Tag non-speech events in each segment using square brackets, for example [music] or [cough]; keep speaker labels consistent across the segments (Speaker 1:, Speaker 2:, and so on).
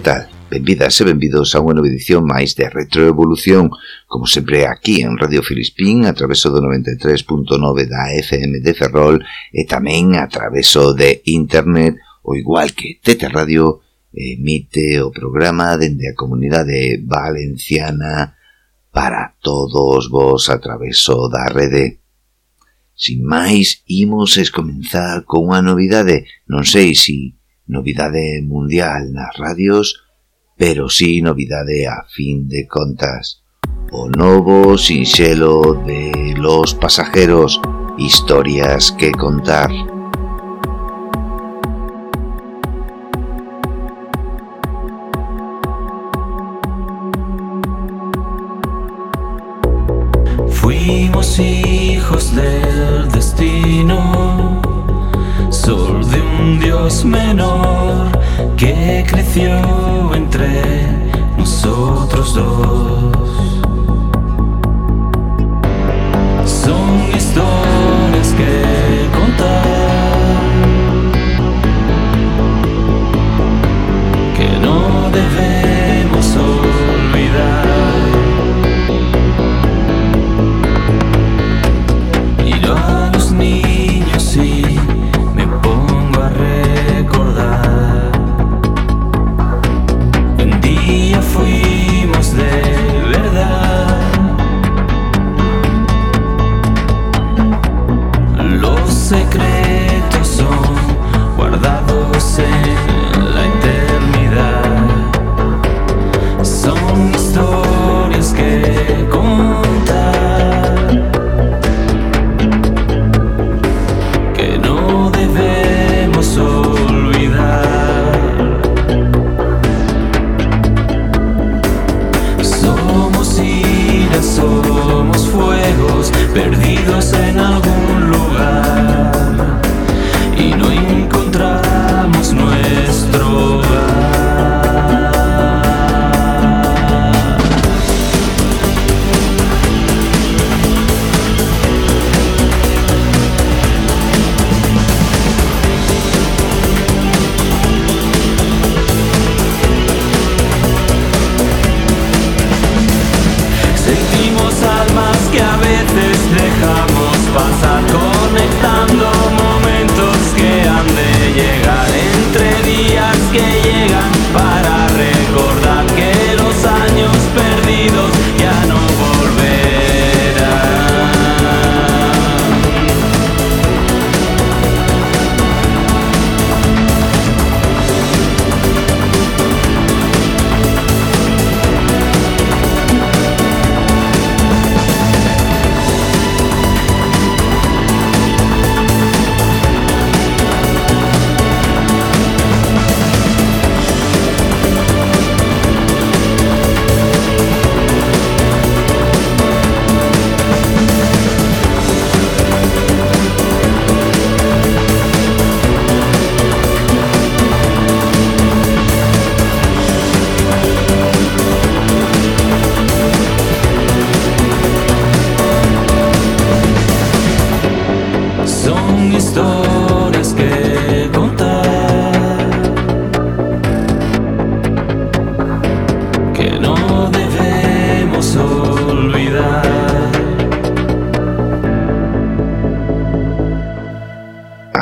Speaker 1: que tal? Benvidas e benvidos a unha nova edición máis de Retroevolución, como sempre aquí en Radio Filispín, a traveso do 93.9 da FM de Ferrol e tamén a traveso de Internet, o igual que Tete Radio emite o programa dende a comunidade valenciana para todos vos a traveso da rede. Sin máis, imos es comenzar con unha novidade, non sei se si novidade mundial nas radios, pero sí novidade a fin de contas. O novo sinxelo de Los Pasajeros, historias que contar.
Speaker 2: Fuimos hijos del destino sol de un Dios menor que creció entre nosotros dos. Son historias que contar, que no debemos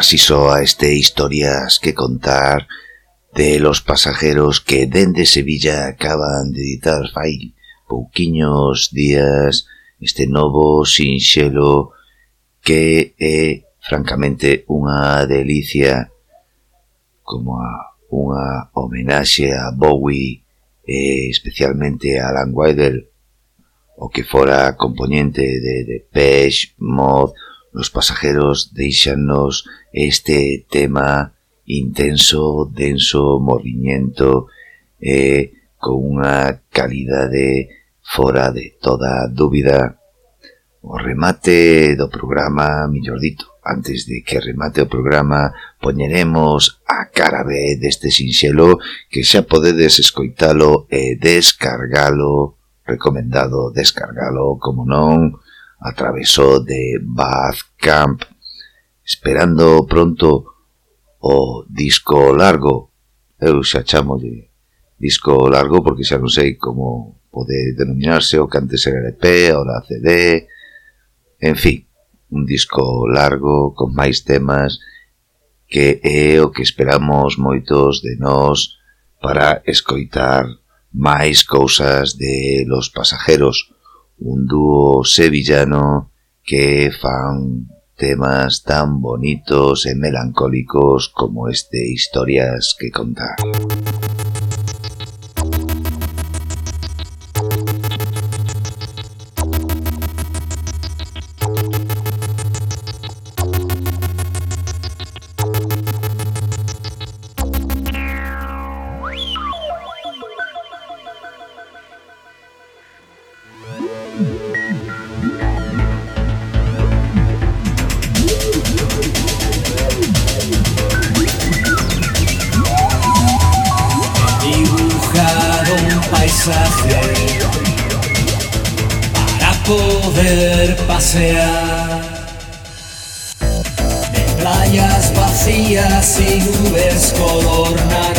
Speaker 1: Así soa este Historias que contar de los pasajeros que dende Sevilla acaban de editar fai pouquiños días este novo sinxelo que é francamente unha delicia como a unha homenaxe a Bowie e especialmente a Alan Weidel o que fora componente de Depeche Mode Los pasajeros deixanos este tema intenso, denso, movimiento e eh, con unha calidade fora de toda dúbida. O remate do programa, millor dito, antes de que remate o programa, poñeremos a cara B deste sinxelo que xa podedes escoitalo e descargalo, recomendado descargalo, como non, atravesó de Camp esperando pronto o disco largo. Eu xa chamolle disco largo porque xa non sei como pode denominarse o que antes era LP, ahora CD, en fin, un disco largo con máis temas que é o que esperamos moitos de nós para escoitar máis cousas de los pasajeros. Un dúo sevillano que fan temas tan bonitos e melancólicos como este Historias que contar. poder pasear.
Speaker 3: De playas vacías y nubes color naranja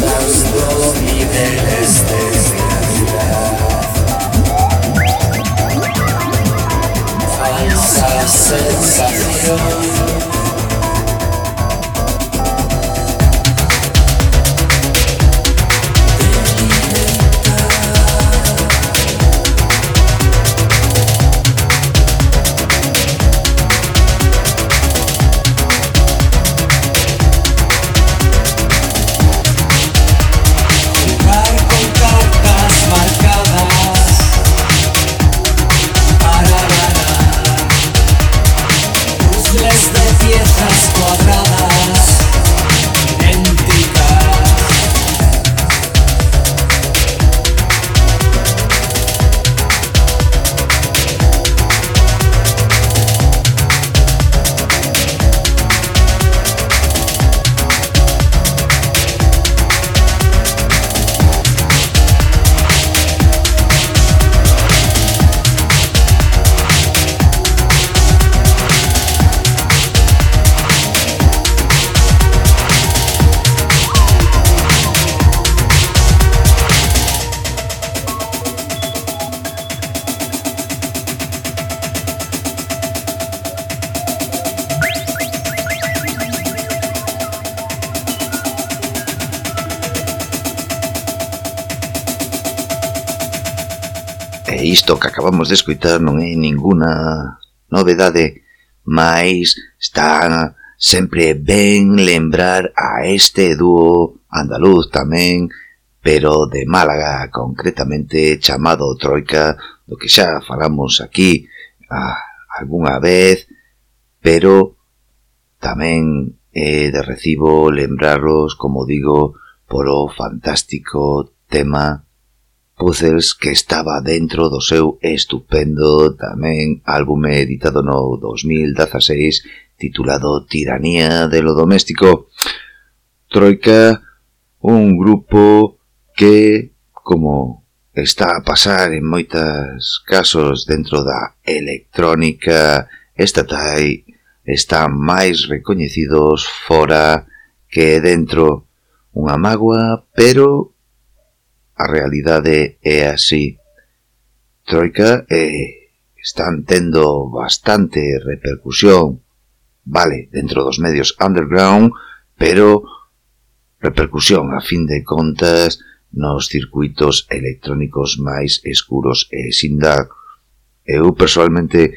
Speaker 2: Los dos niveles de escalera Falsa sensación
Speaker 1: acabamos de escoitar non é ninguna novedade, mas está sempre ben lembrar a este dúo andaluz tamén, pero de Málaga, concretamente chamado Troika, do que xa falamos aquí ah, algunha vez, pero tamén é de recibo lembrarlos, como digo, por o fantástico tema Puzzles que estaba dentro do seu estupendo tamén álbume editado no 2016 titulado Tiranía de lo Doméstico. Troika, un grupo que, como está a pasar en moitas casos dentro da electrónica estatal, están máis recoñecidos fora que dentro unha magua, pero A realidade é así. Troika eh, están tendo bastante repercusión, vale, dentro dos medios underground, pero repercusión a fin de contas nos circuitos electrónicos máis escuros e sin dar. Eu personalmente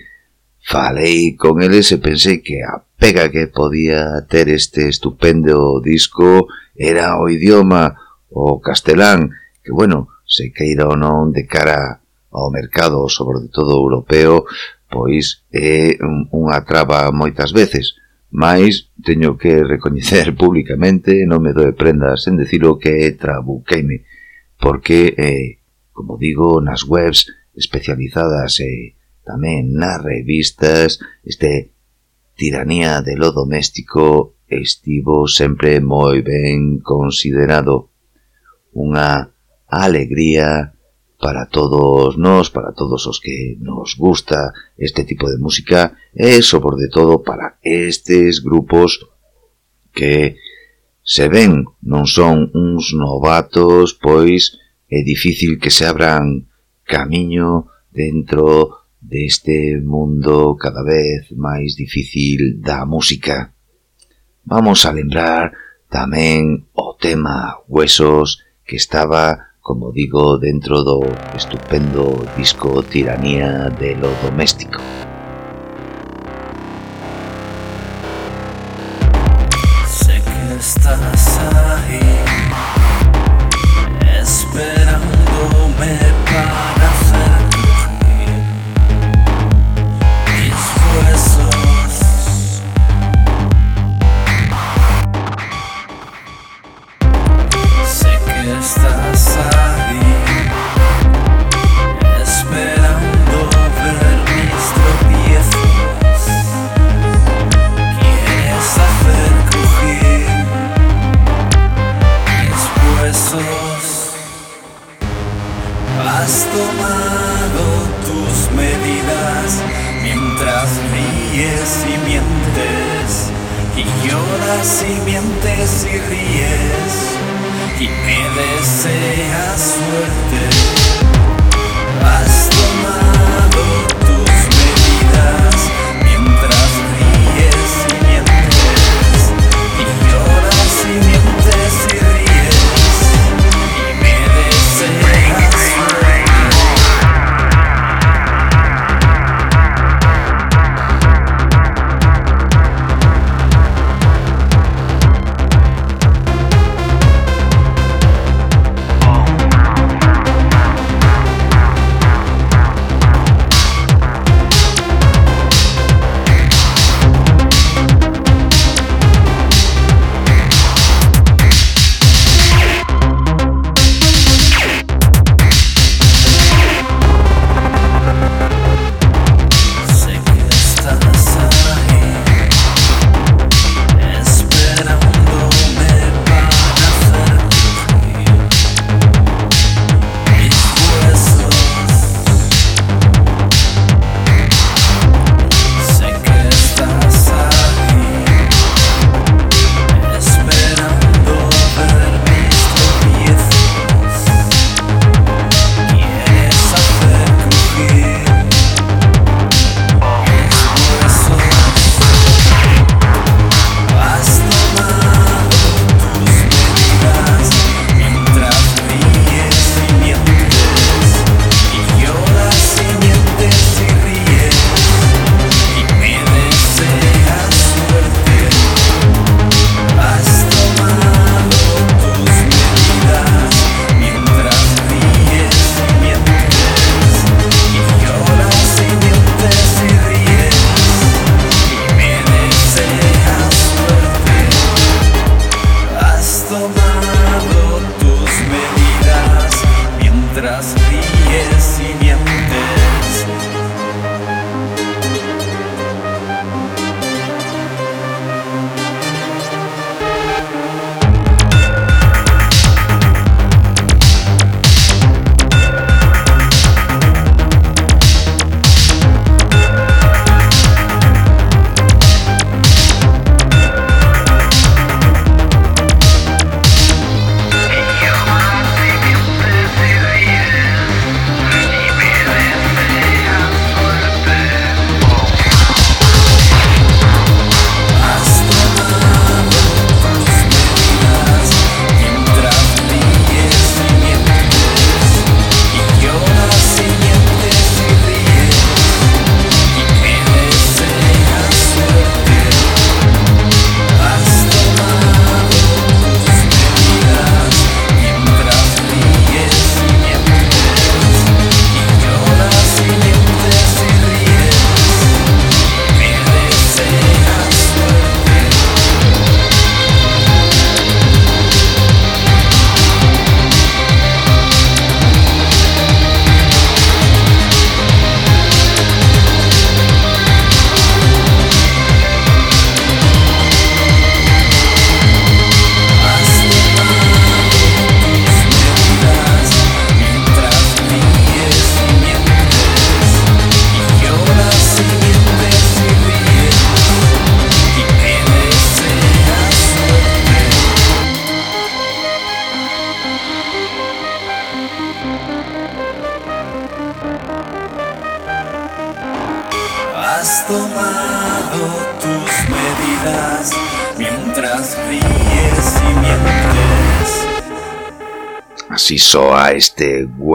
Speaker 1: falei con eles e pensei que a pega que podía ter este estupendo disco era o idioma, o castelán, que, bueno, se queira ou non de cara ao mercado, sobre todo europeo, pois é unha traba moitas veces. mas teño que recoñecer [laughs] públicamente, non me doe prendas sen decirlo que é trabuqueime, porque, eh, como digo, nas webs especializadas e eh, tamén nas revistas, este tiranía de lo doméstico estivo sempre moi ben considerado unha alegría para todos nós, para todos os que nos gusta este tipo de música e, sobre todo, para estes grupos que se ven non son uns novatos, pois é difícil que se abran camiño dentro deste mundo cada vez máis difícil da música. Vamos a lembrar tamén o tema Huesos que estaba como digo, dentro do estupendo disco Tiranía de lo Doméstico.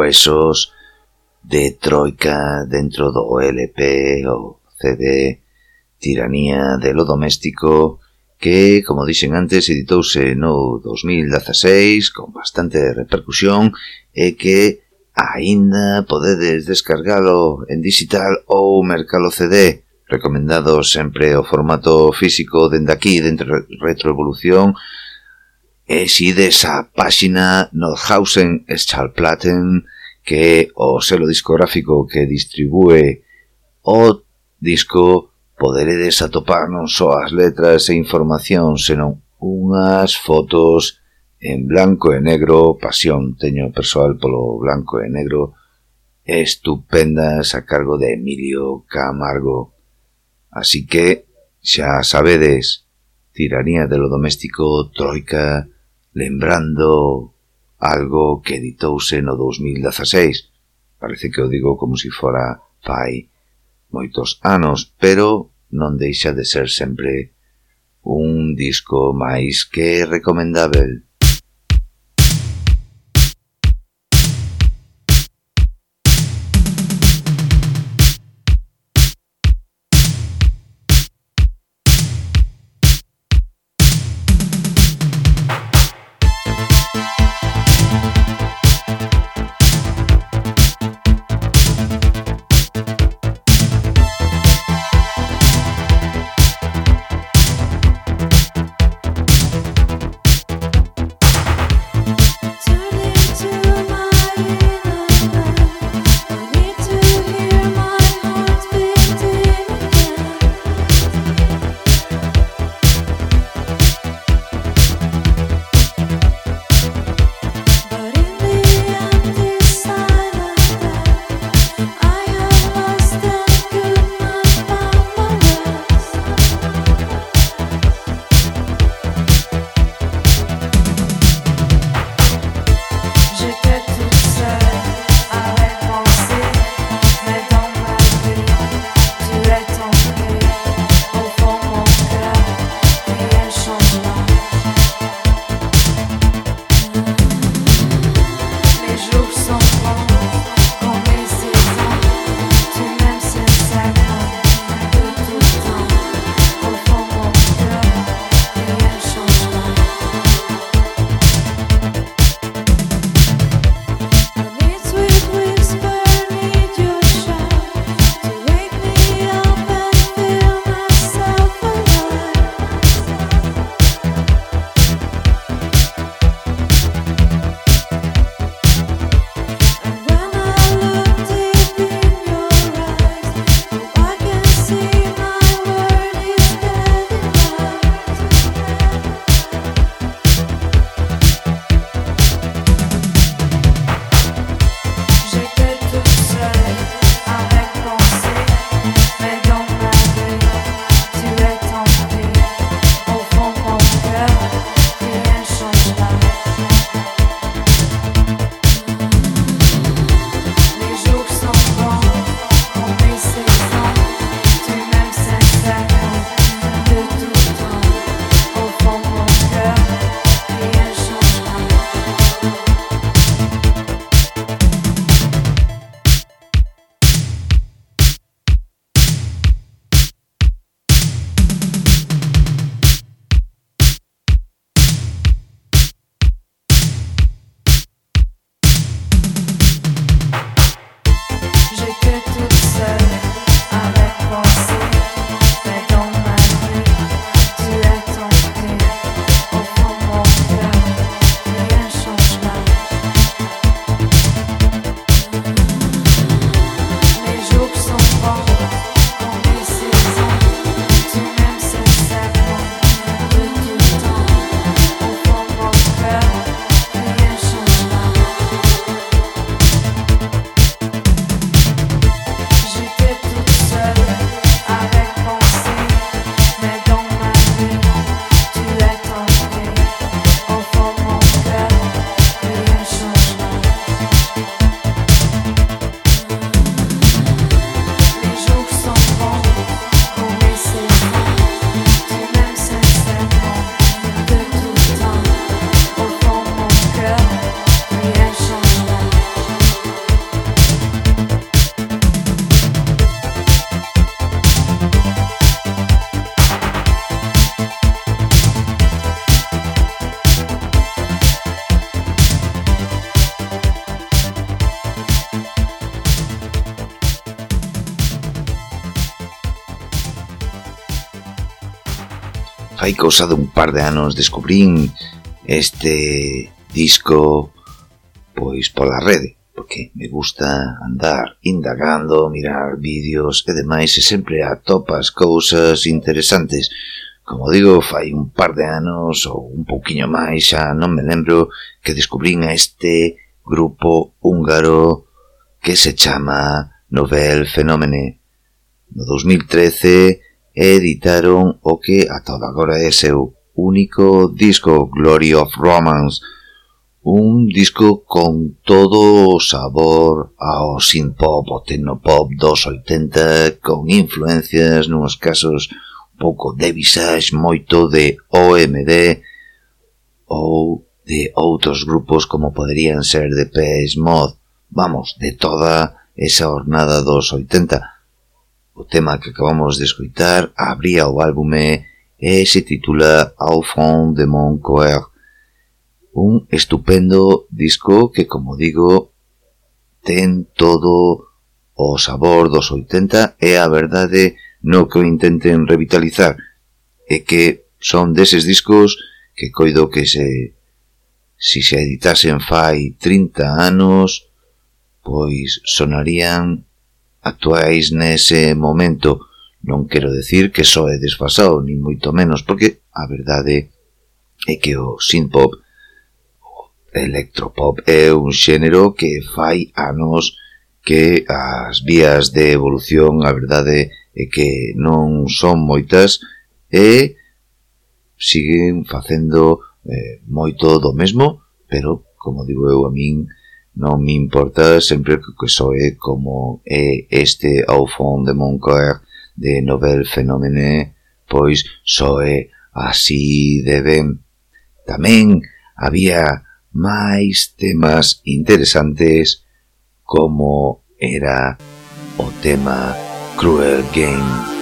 Speaker 2: huesos
Speaker 1: de Troika dentro do LP ou CD Tiranía de lo Doméstico que, como dixen antes, editouse no 2016 con bastante repercusión e que aínda podedes descargalo en digital ou mercalo CD. Recomendado sempre o formato físico dende aquí, dentro Retroevolución, e si desa páxina Nordhausen Schallplatten que é o selo discográfico que distribúe o disco, poderedes atopar non só as letras e información, senón unhas fotos en blanco e negro, pasión teño persoal polo blanco e negro, estupendas a cargo de Emilio Camargo. Así que, xa sabedes, tiranía de lo doméstico, troika, lembrando algo que editouse no 2016. Parece que o digo como se si fora fai moitos anos, pero non deixa de ser sempre un disco máis que recomendável. cousa dun par de anos descubrín este disco pois pola rede, porque me gusta andar indagando, mirar vídeos e demais e sempre atopas cousas interesantes. Como digo, fai un par de anos ou un pouquiño máis, xa non me lembro que descubrín a este grupo húngaro que se chama Novel Fenómene. No 2013 editaron o que ata agora é seu único disco Glory of Romance, un disco con todo o sabor ao synth-pop, o tecnopop dos 80 con influencias nuns casos un pouco de visage moito de OMD ou de outros grupos como poderían ser de PS Mod, vamos, de toda esa hornada dos 80 O tema que acabamos de escoitar abría o álbume e se titula Au fond de mon coeur. Un estupendo disco que, como digo, ten todo o sabor dos 80 e a verdade no que o intenten revitalizar e que son deses discos que coido que se si se editasen fai 30 anos pois sonarían actuáis nese momento. Non quero decir que só é desfasado, nin moito menos, porque a verdade é que o synthpop, o electropop, é un xénero que fai anos que as vías de evolución, a verdade é que non son moitas, e siguen facendo eh, moito do mesmo, pero, como digo eu a min, Non me importaba sempre que soe como é este ao fond de mon de novel fenómeno, pois soe así de ben. Tamén había máis temas interesantes como era o tema Cruel Game.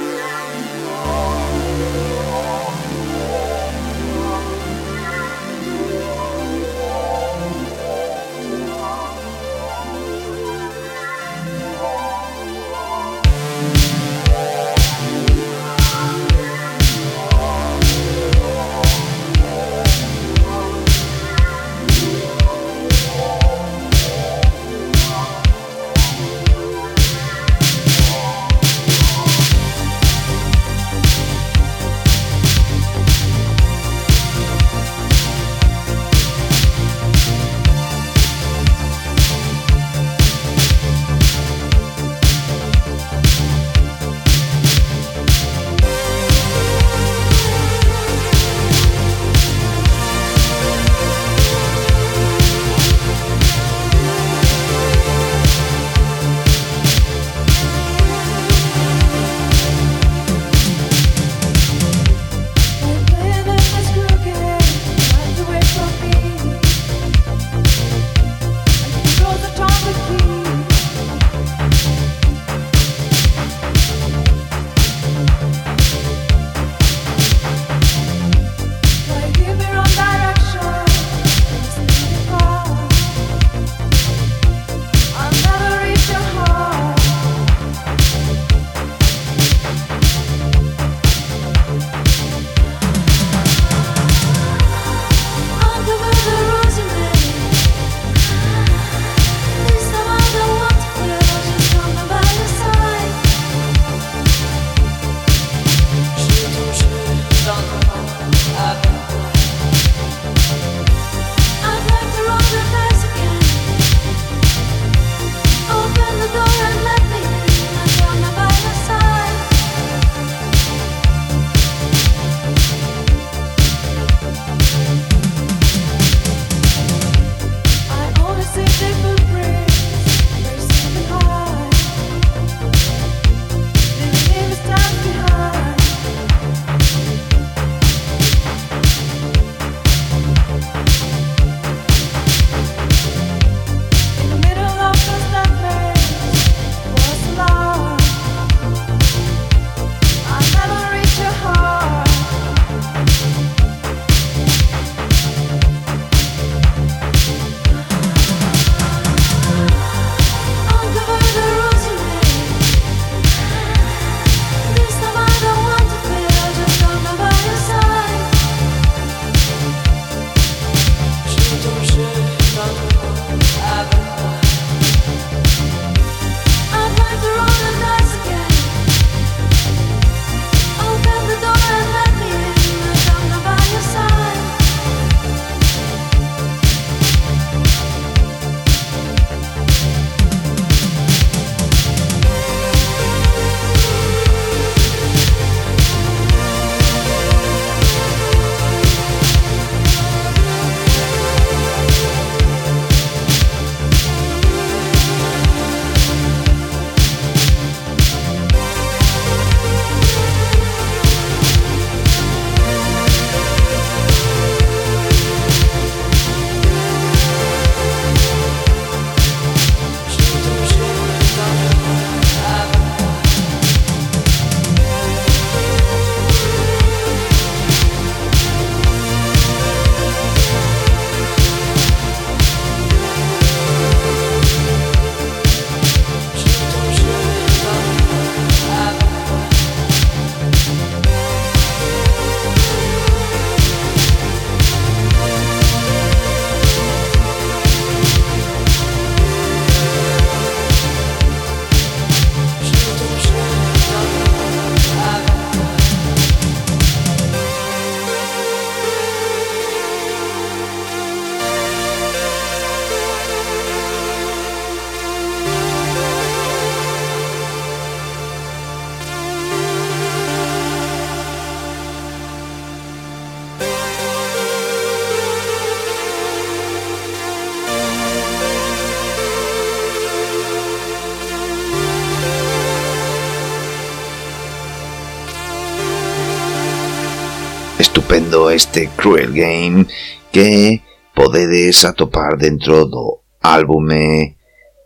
Speaker 1: estupendo este Cruel Game que podedes atopar dentro do álbume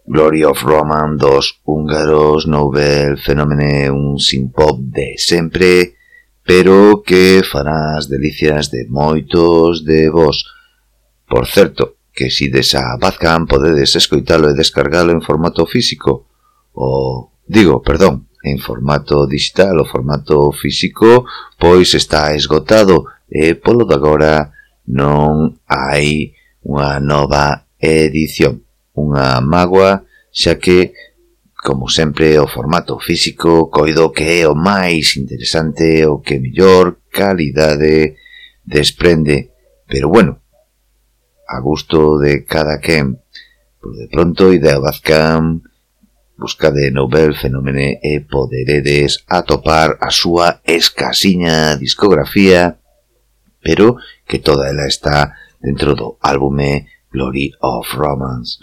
Speaker 1: Glory of Roman dos húngaros Nobel Fenómeno un synth-pop de sempre pero que farás delicias de moitos de vos. Por certo, que si desa Badcamp podedes escoitalo e descargalo en formato físico, o, digo, perdón, en formato digital o formato físico, pois está esgotado e polo de agora non hai unha nova edición. Unha magua, xa que, como sempre, o formato físico coido que é o máis interesante, o que mellor calidade desprende. Pero bueno, a gusto de cada quen. Por de pronto, Idea Bazcam Buscade Nobel Fenómene e poderedes atopar a súa escasiña discografía, pero que toda ela está dentro do álbume Glory of Romance.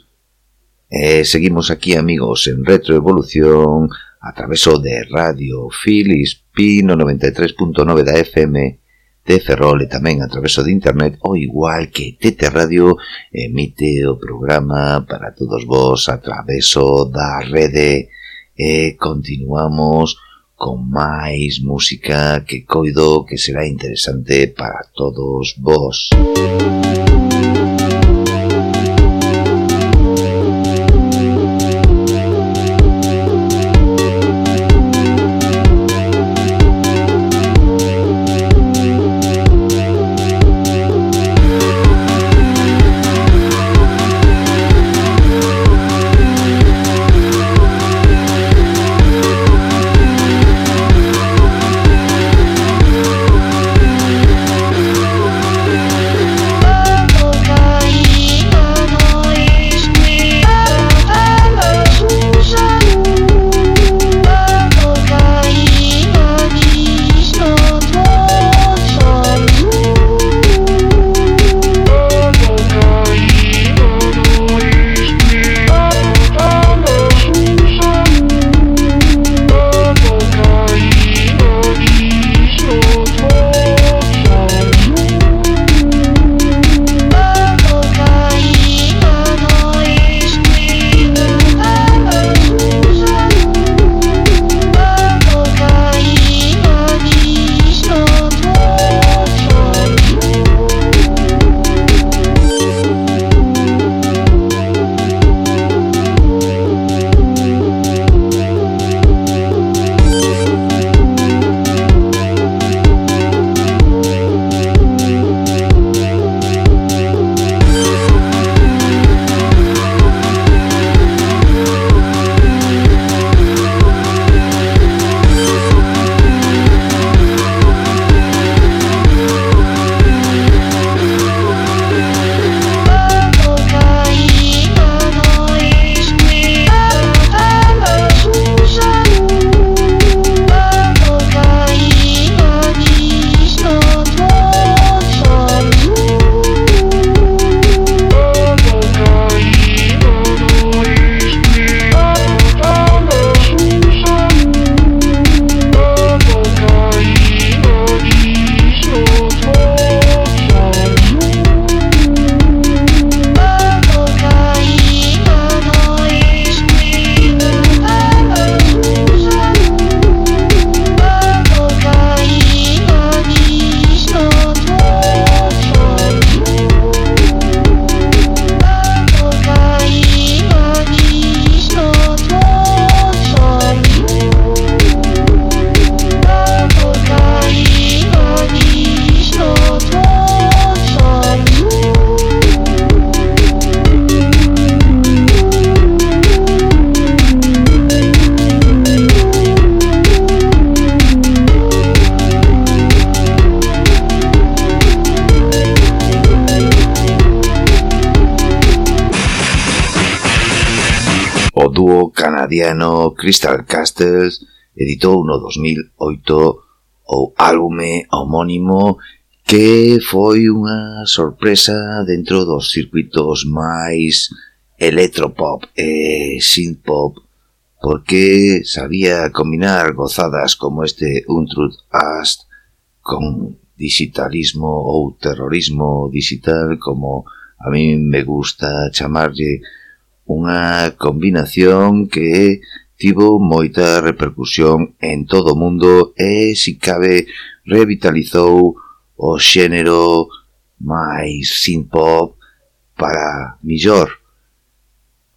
Speaker 1: E seguimos aquí, amigos, en retroevolución a traveso de Radio Filispino 93.9 da FM de Ferrol e tamén a traveso de internet o igual que TT Radio emite o programa para todos vos a traveso da rede e continuamos con máis música que coido que será interesante para todos vos. Música australiano Crystal Castles editou no 2008 o álbume homónimo que foi unha sorpresa dentro dos circuitos máis electropop e synthpop porque sabía combinar gozadas como este Untruth Ast con digitalismo ou terrorismo digital como a mí me gusta chamarlle unha combinación que tivo moita repercusión en todo o mundo e, si cabe, revitalizou o xénero máis synth-pop para millor.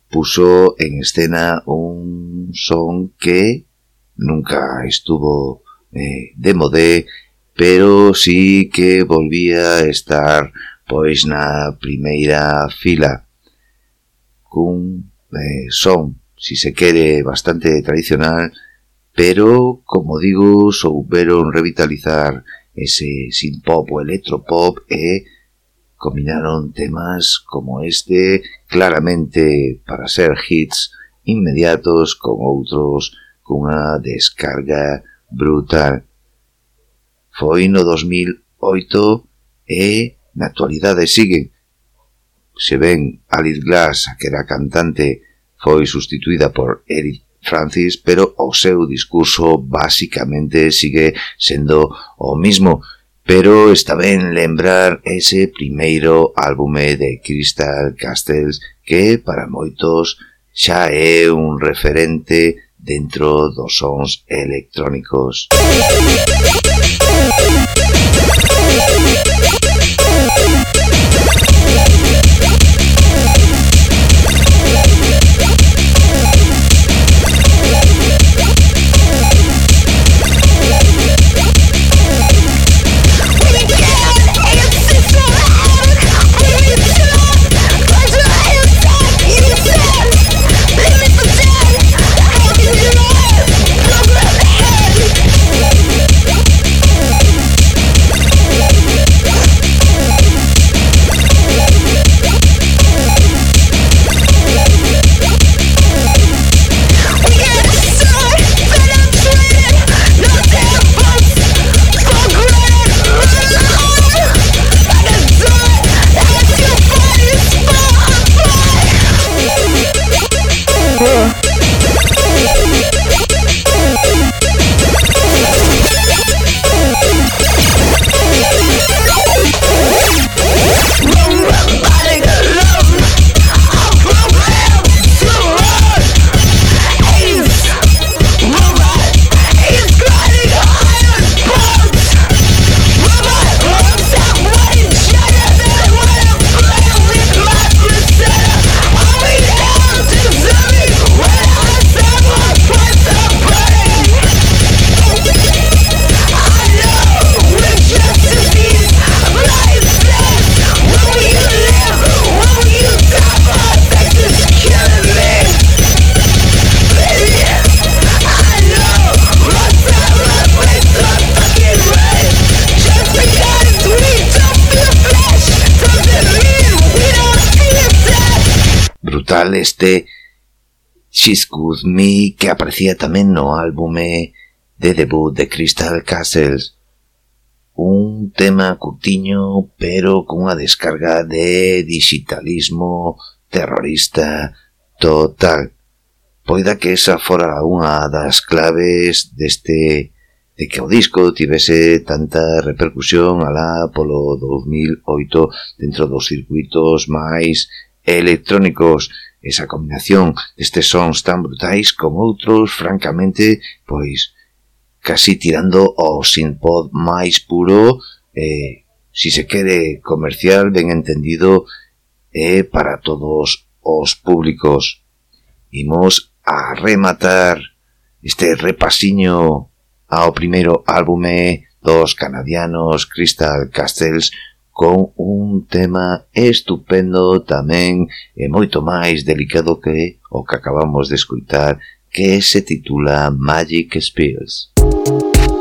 Speaker 1: Puso en escena un son que nunca estuvo eh, de modé, pero sí que volvía a estar pois na primeira fila cun eh, son, si se quere, bastante tradicional, pero, como digo, souberon revitalizar ese sin pop ou electropop e combinaron temas como este claramente para ser hits inmediatos con outros cunha descarga brutal. Foi no 2008 e na actualidade siguen se ben Alice Glass, que era cantante, foi sustituída por Eric Francis, pero o seu discurso basicamente sigue sendo o mismo, pero está ben lembrar ese primeiro álbume de Crystal Castles que para moitos xa é un referente dentro dos sons electrónicos. Música musical este She's Good Me que aparecía tamén no álbume de debut de Crystal Castles. Un tema curtiño pero cunha descarga de digitalismo terrorista total. Poida que esa fora unha das claves deste de que o disco tivese tanta repercusión alá polo 2008 dentro dos circuitos máis electrónicos esa combinación destes sons tan brutais como outros, francamente, pois, casi tirando ao synthpop máis puro, eh, si se quere comercial, ben entendido, eh, para todos os públicos. Imos a rematar este repasiño ao primeiro álbume dos canadianos Crystal Castles con un tema estupendo tamén e moito máis delicado que o que acabamos de escutar que se titula Magic Spells.
Speaker 3: Música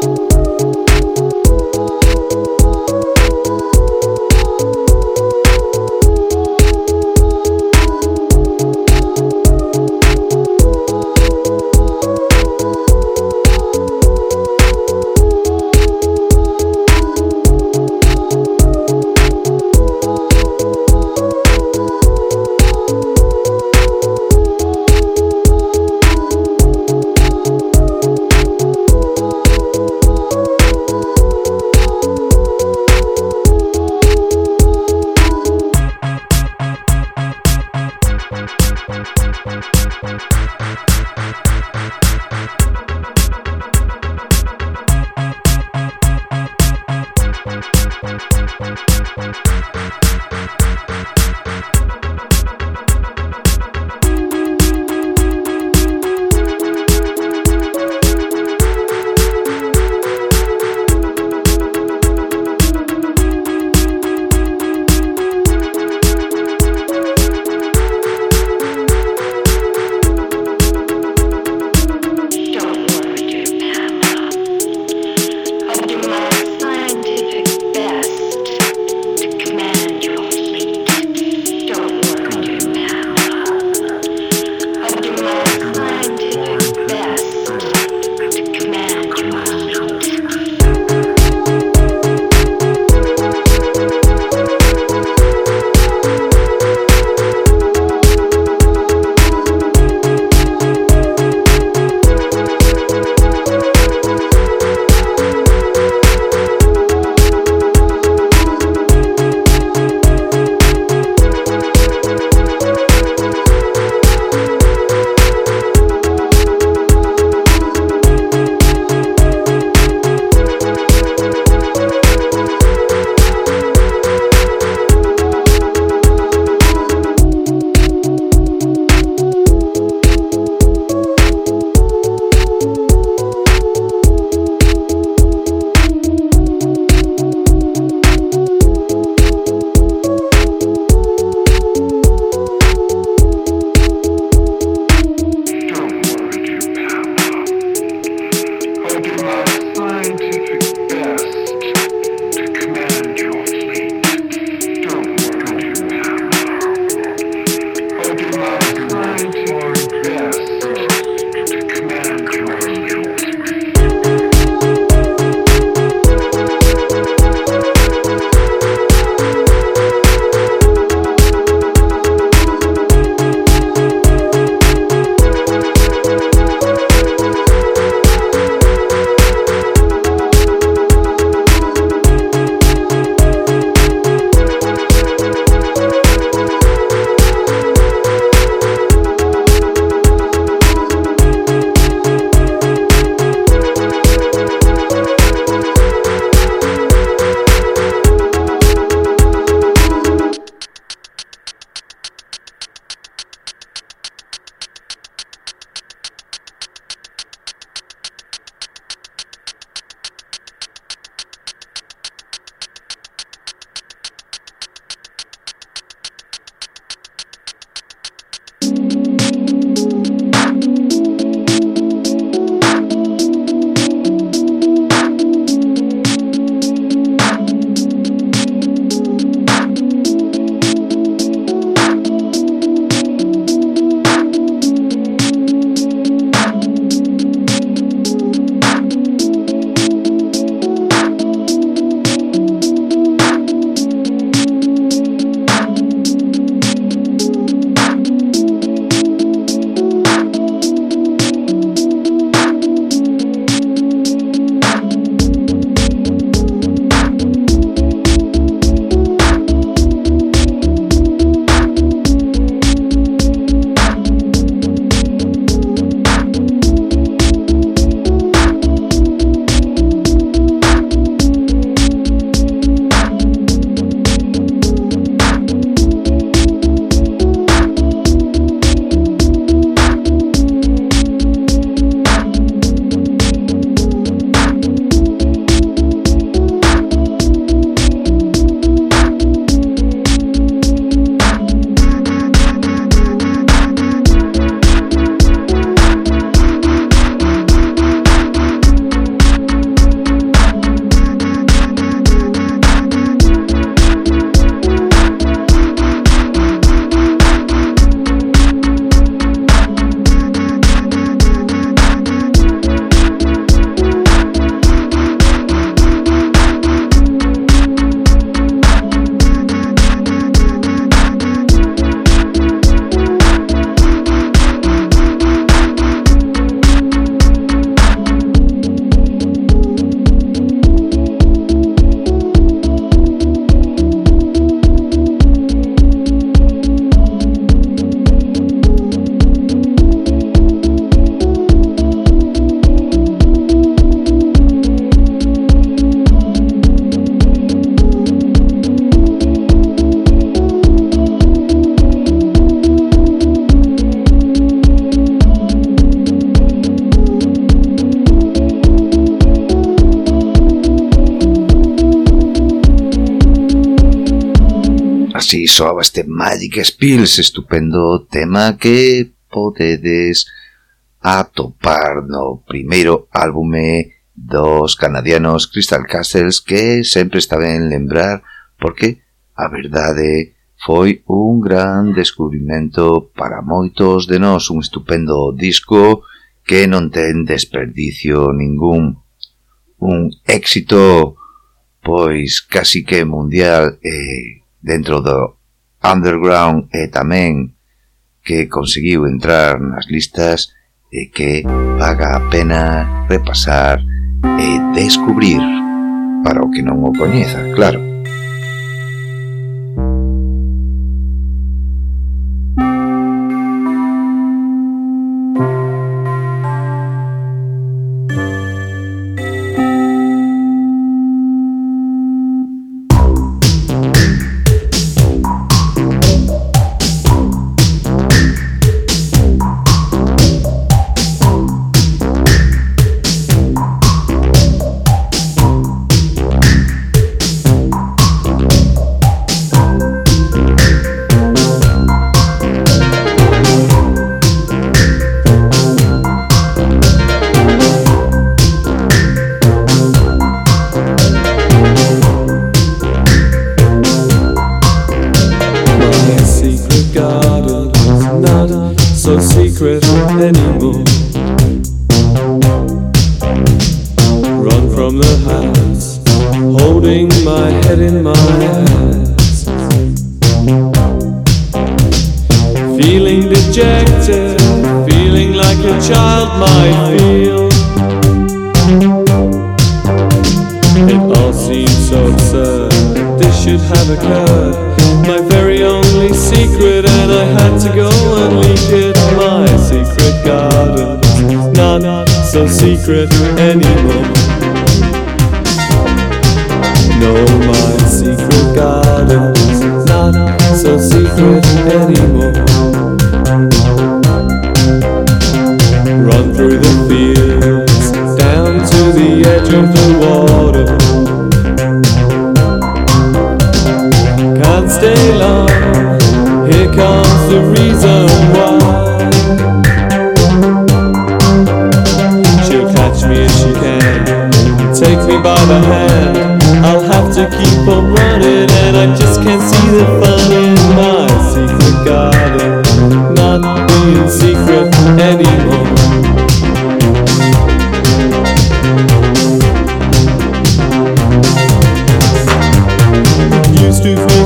Speaker 3: soaba este Magic Spills, estupendo tema que podedes atopar no primeiro álbume dos canadianos Crystal Castles que sempre está ben lembrar porque a verdade foi un gran descubrimento para moitos de nós, un estupendo disco que non ten desperdicio ningún. Un éxito pois casi que mundial eh, dentro do underground e tamén que conseguiu entrar nas listas e que paga a pena repasar e descubrir para o que non o coñeza, claro.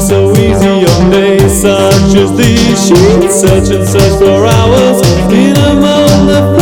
Speaker 1: so easy
Speaker 3: on days such as these. She did such and such for hours in among the.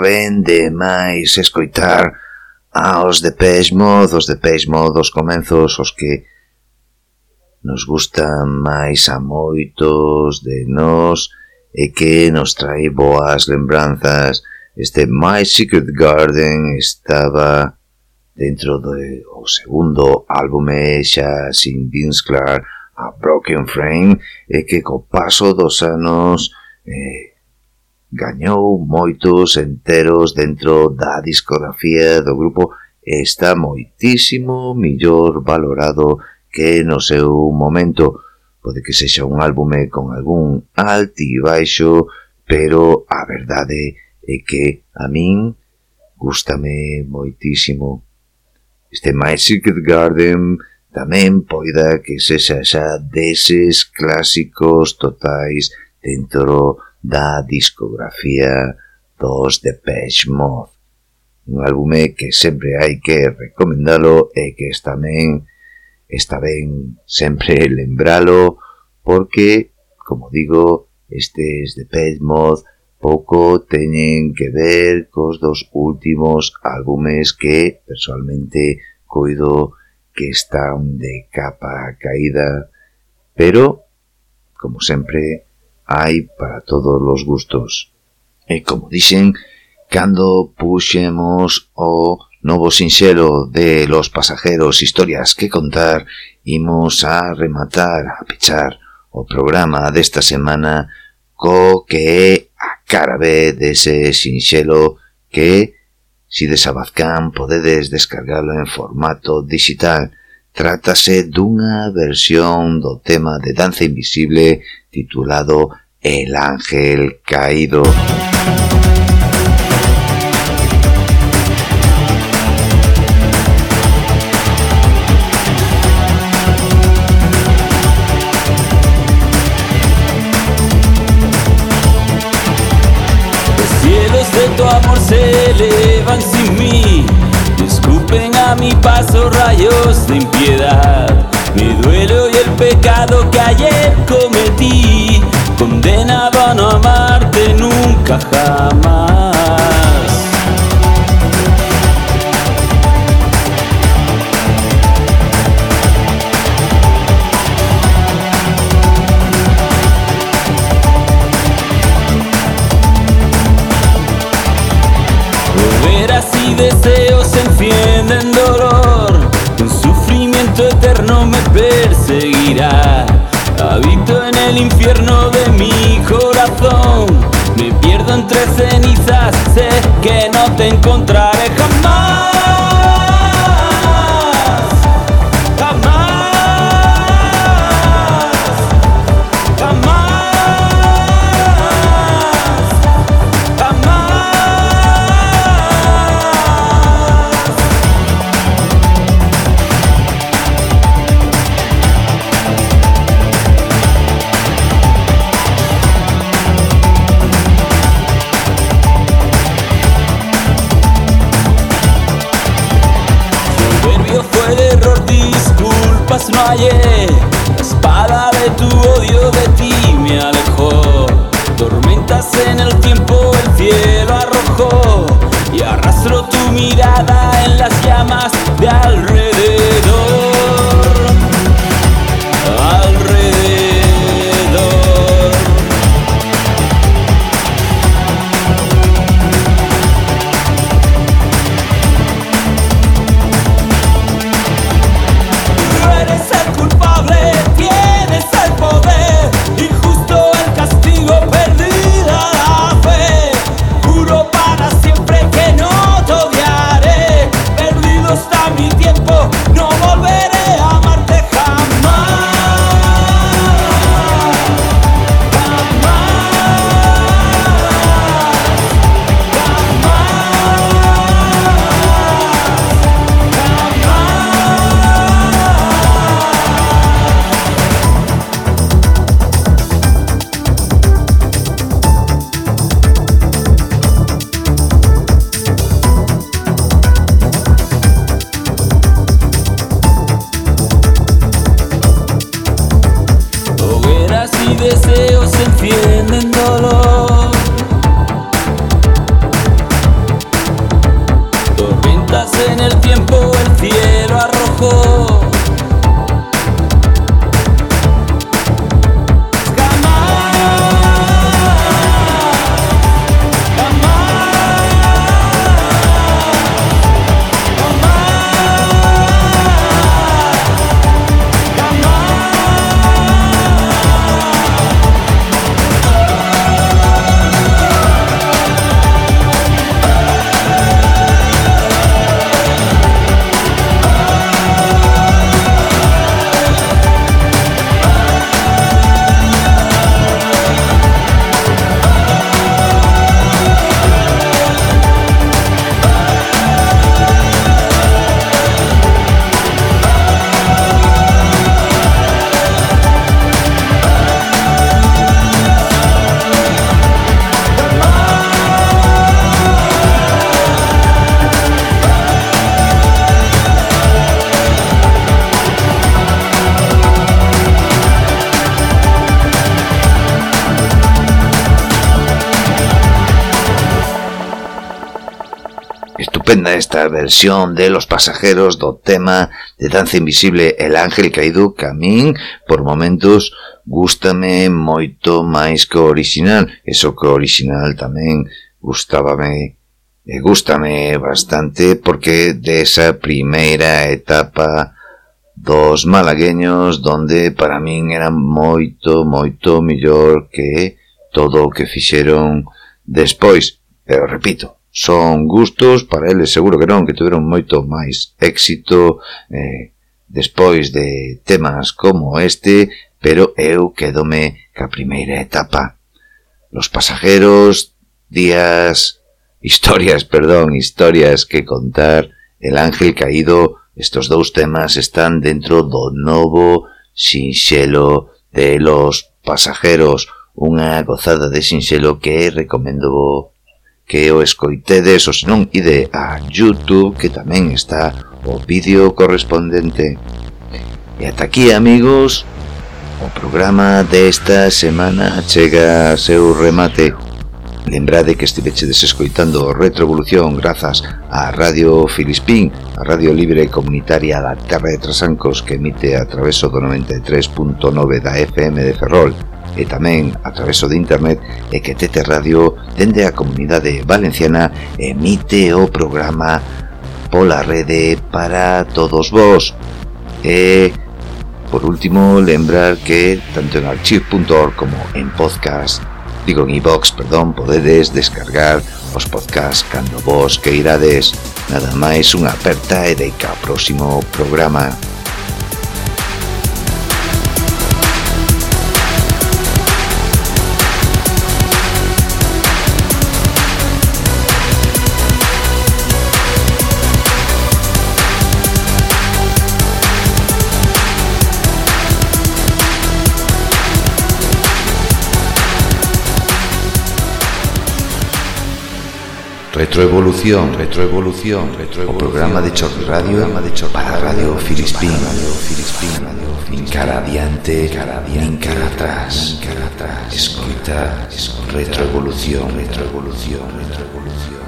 Speaker 1: ben de máis escoitar aos de Peix Mod, os de Peix Mod, os comenzos, os que nos gustan máis a moitos de nós e que nos trae boas lembranzas. Este My Secret Garden estaba dentro do segundo álbume xa sin Vince Clark, a Broken Frame, e que co paso dos anos... Eh, gañou moitos enteros dentro da discografía do grupo e está moitísimo millor valorado que no seu momento. Pode que sexa un álbume con algún altibaixo, pero a verdade é que a min gustame moitísimo. Este My Secret Garden tamén poida que sexa xa deses clásicos totais dentro da discografía dos Depeche Mode. Un álbume que sempre hai que recomendalo e que tamén está ben sempre [laughs] lembralo porque, como digo, estes Depeche Mode pouco teñen que ver cos dos últimos álbumes que personalmente coido que están de capa caída, pero, como sempre, hai para todos os gustos. E como dixen, cando puxemos o oh, novo sinxelo de los pasajeros historias que contar, imos a rematar, a pechar o programa desta semana co que é a cara B dese sinxelo que, si desabazcan, podedes descargalo en formato digital. Trátase dunha versión do tema de Danza Invisible titulado El Ángel Caído.
Speaker 2: Los cielos de tu amor se elevan sin mí, escupen a mi paso rayos de impiedad. Mi duelo y el pecado que ayer nunca. incontrare con noi tensión de
Speaker 1: los pasajeros do tema de Danza Invisible El Ángel Caído Camín por momentos gustame moito máis que o original eso que o original tamén gustábame eh, e gustame bastante porque desa primeira etapa dos malagueños donde para min eran moito, moito mellor que todo o que fixeron despois. Pero repito, son gustos, para eles seguro que non, que tiveron moito máis éxito eh, despois de temas como este, pero eu quedome ca primeira etapa. Los pasajeros, días, [laughs] historias, perdón, historias que contar, el ángel caído, estos dous temas están dentro do novo sinxelo de los pasajeros, unha gozada de sinxelo que recomendo que o escoitedes ou senón ide a Youtube que tamén está o vídeo correspondente. E ata aquí amigos, o programa desta semana chega a seu remate. Lembrade que estivechedes escoitando Retrovolución grazas á Radio Filispín, a radio libre comunitaria da Terra de Trasancos que emite a traveso do 93.9 da FM de Ferrol e tamén a traveso de internet e que Tete Radio dende a comunidade valenciana emite o programa pola rede para todos vos. E, por último, lembrar que tanto en archive.org como en podcast, digo en iBox, e perdón, podedes descargar os podcasts cando vos que irades. Nada máis unha aperta e deica ao próximo programa. Retroevolución, retroevolución, retroevolución. O programa de Chorri Radio, programa de Chorri para Radio. Filispín, Radio Filispín, nin cara adiante, cara adiante, cara atrás, cara atrás. Escoita, retroevolución, retroevolución, retroevolución.